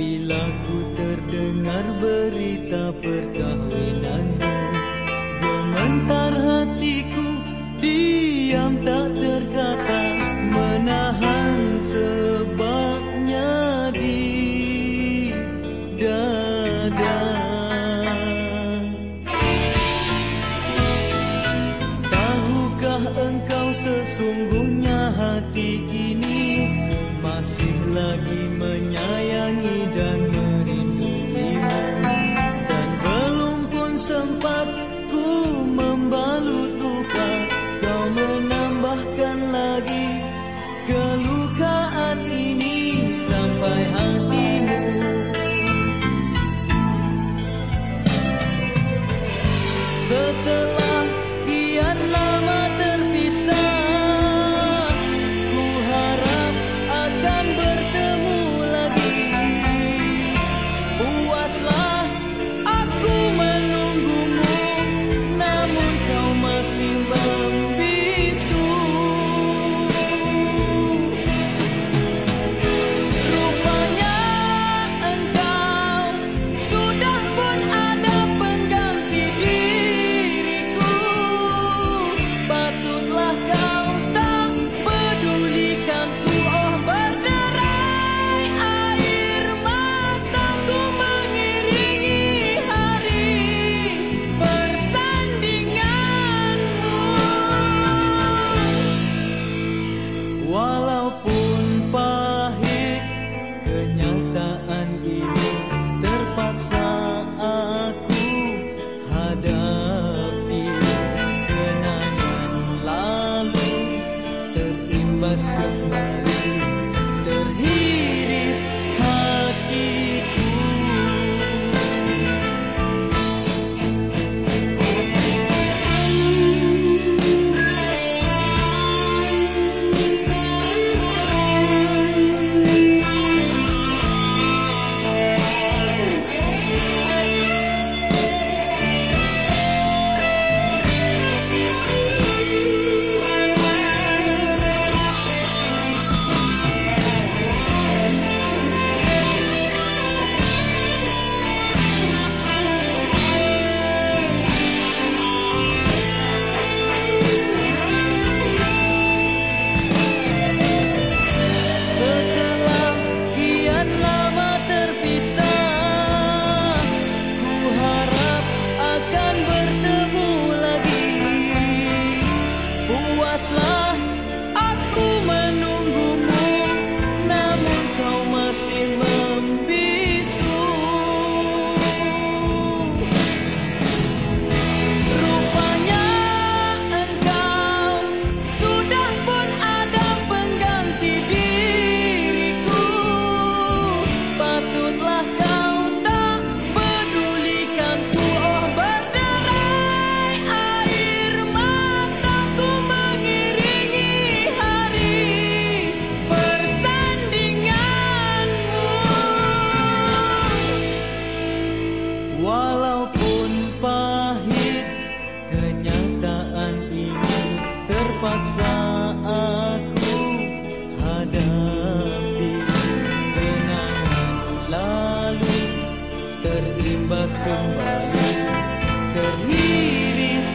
Bila ku terdengar berita perkahwinanmu Gementar hatiku diam tak love. 我老不 puaslah Тернівість